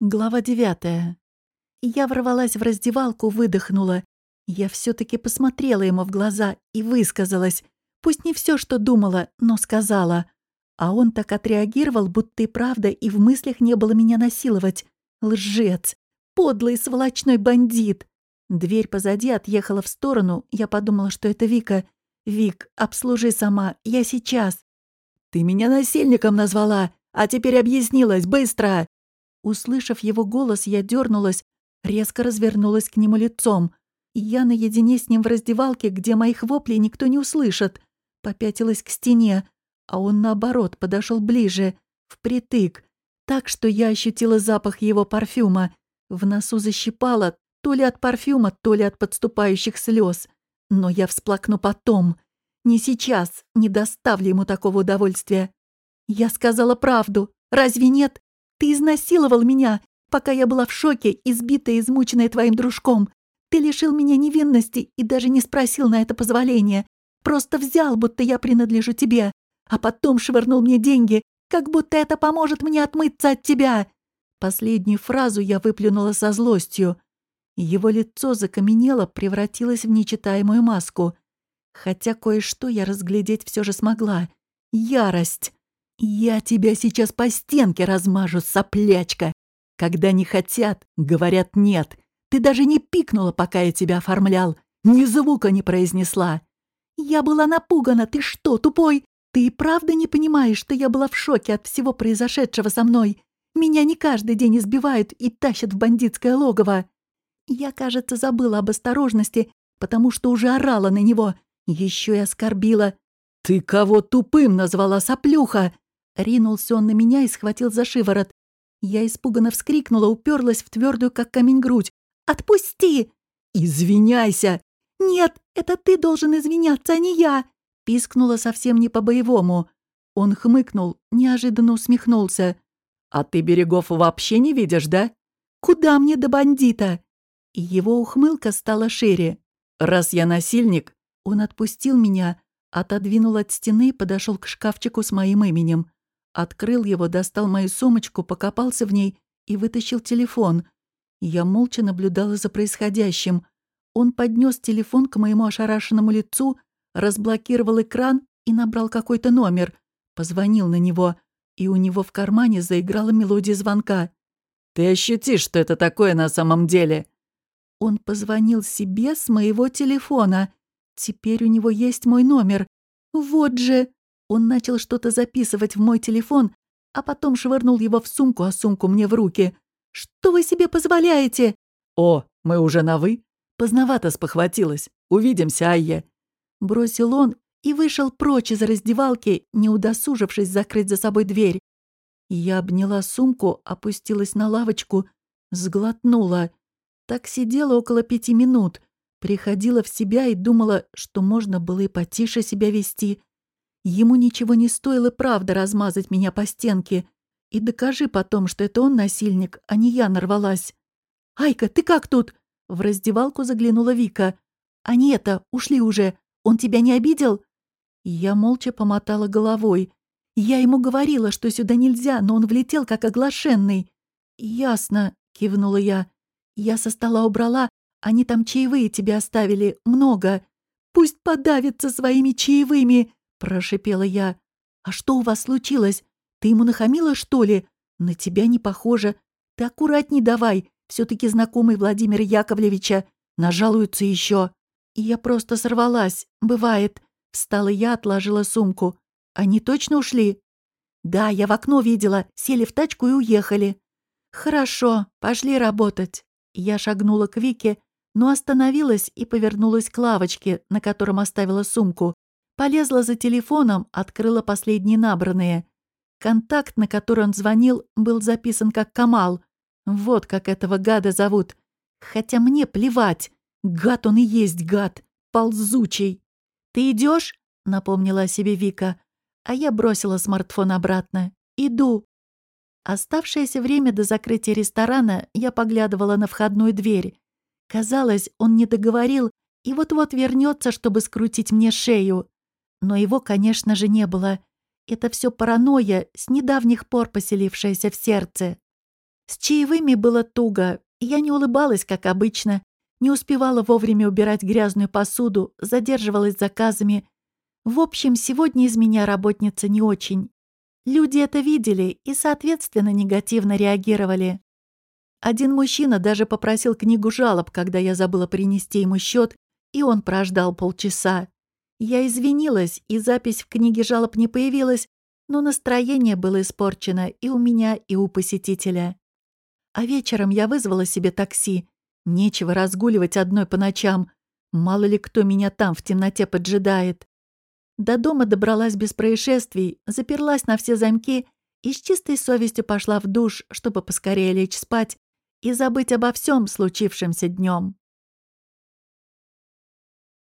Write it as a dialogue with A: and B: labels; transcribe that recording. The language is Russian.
A: Глава девятая. Я ворвалась в раздевалку, выдохнула. Я все таки посмотрела ему в глаза и высказалась. Пусть не все, что думала, но сказала. А он так отреагировал, будто и правда, и в мыслях не было меня насиловать. Лжец! Подлый сволочной бандит! Дверь позади отъехала в сторону, я подумала, что это Вика. «Вик, обслужи сама, я сейчас».
B: «Ты меня насильником назвала, а теперь объяснилась, быстро!»
A: Услышав его голос, я дернулась, резко развернулась к нему лицом. Я наедине с ним в раздевалке, где моих воплей никто не услышит. Попятилась к стене, а он, наоборот, подошел ближе, впритык, так что я ощутила запах его парфюма. В носу защипало то ли от парфюма, то ли от подступающих слез. Но я всплакну потом. Не сейчас, не доставлю ему такого удовольствия. Я сказала правду. Разве нет? Ты изнасиловал меня, пока я была в шоке, избитая и измученная твоим дружком. Ты лишил меня невинности и даже не спросил на это позволения. Просто взял, будто я принадлежу тебе, а потом швырнул мне деньги, как будто это поможет мне отмыться от тебя». Последнюю фразу я выплюнула со злостью. Его лицо закаменело, превратилось в нечитаемую маску. Хотя кое-что я разглядеть все же смогла. Ярость. «Я тебя сейчас по стенке размажу, соплячка. Когда не хотят, говорят нет. Ты даже не пикнула, пока я тебя оформлял. Ни звука не произнесла. Я была напугана. Ты что, тупой? Ты и правда не понимаешь, что я была в шоке от всего произошедшего со мной? Меня не каждый день избивают и тащат в бандитское логово. Я, кажется, забыла об осторожности, потому что уже орала на него. Еще и оскорбила. «Ты кого тупым назвала, соплюха?» Ринулся он на меня и схватил за шиворот. Я испуганно вскрикнула, уперлась в твердую, как камень, грудь. «Отпусти!»
B: «Извиняйся!»
A: «Нет, это ты должен извиняться, а не я!» Пискнула совсем не по-боевому. Он хмыкнул, неожиданно усмехнулся.
B: «А ты берегов вообще не видишь, да?»
A: «Куда мне до бандита?» И его ухмылка стала шире.
B: «Раз я насильник...»
A: Он отпустил меня, отодвинул от стены и подошел к шкафчику с моим именем. Открыл его, достал мою сумочку, покопался в ней и вытащил телефон. Я молча наблюдала за происходящим. Он поднес телефон к моему ошарашенному лицу, разблокировал экран и набрал какой-то номер. Позвонил на него, и у него в кармане заиграла мелодия звонка.
B: «Ты ощутишь, что это такое на самом деле!»
A: Он позвонил себе с моего телефона. Теперь у него есть мой номер. Вот же! Он начал что-то записывать в мой телефон, а потом швырнул его в сумку, а сумку мне в руки. «Что вы себе позволяете?»
B: «О, мы уже на «вы»?» Поздновато спохватилась. Увидимся, Айя.
A: Бросил он и вышел прочь из раздевалки, не удосужившись закрыть за собой дверь. Я обняла сумку, опустилась на лавочку, сглотнула. Так сидела около пяти минут, приходила в себя и думала, что можно было и потише себя вести. Ему ничего не стоило правда размазать меня по стенке. И докажи потом, что это он насильник, а не я нарвалась. «Айка, ты как тут?» В раздевалку заглянула Вика. «Они это, ушли уже. Он тебя не обидел?» Я молча помотала головой. Я ему говорила, что сюда нельзя, но он влетел как оглашенный. «Ясно», — кивнула я. «Я со стола убрала, они там чаевые тебе оставили, много. Пусть подавится своими чаевыми!» Прошипела я. «А что у вас случилось? Ты ему нахамила, что ли? На тебя не похоже. Ты аккуратней давай. все таки знакомый Владимира Яковлевича. Нажалуются еще. И я просто сорвалась. Бывает. Встала я, отложила сумку. Они точно ушли? Да, я в окно видела. Сели в тачку и уехали. Хорошо, пошли работать. Я шагнула к Вике, но остановилась и повернулась к лавочке, на котором оставила сумку. Полезла за телефоном, открыла последние набранные. Контакт, на который он звонил, был записан как Камал. Вот как этого гада зовут. Хотя мне плевать. Гад он и есть гад. Ползучий. «Ты идешь? напомнила о себе Вика. А я бросила смартфон обратно. «Иду». Оставшееся время до закрытия ресторана я поглядывала на входную дверь. Казалось, он не договорил и вот-вот вернется, чтобы скрутить мне шею. Но его, конечно же, не было. Это все паранойя, с недавних пор поселившаяся в сердце. С чаевыми было туго, я не улыбалась, как обычно, не успевала вовремя убирать грязную посуду, задерживалась заказами. В общем, сегодня из меня работница не очень. Люди это видели и, соответственно, негативно реагировали. Один мужчина даже попросил книгу жалоб, когда я забыла принести ему счет, и он прождал полчаса. Я извинилась, и запись в книге жалоб не появилась, но настроение было испорчено и у меня, и у посетителя. А вечером я вызвала себе такси. Нечего разгуливать одной по ночам. Мало ли кто меня там в темноте поджидает. До дома добралась без происшествий, заперлась на все замки и с чистой совестью пошла в душ, чтобы поскорее лечь спать и забыть обо всем случившемся днем.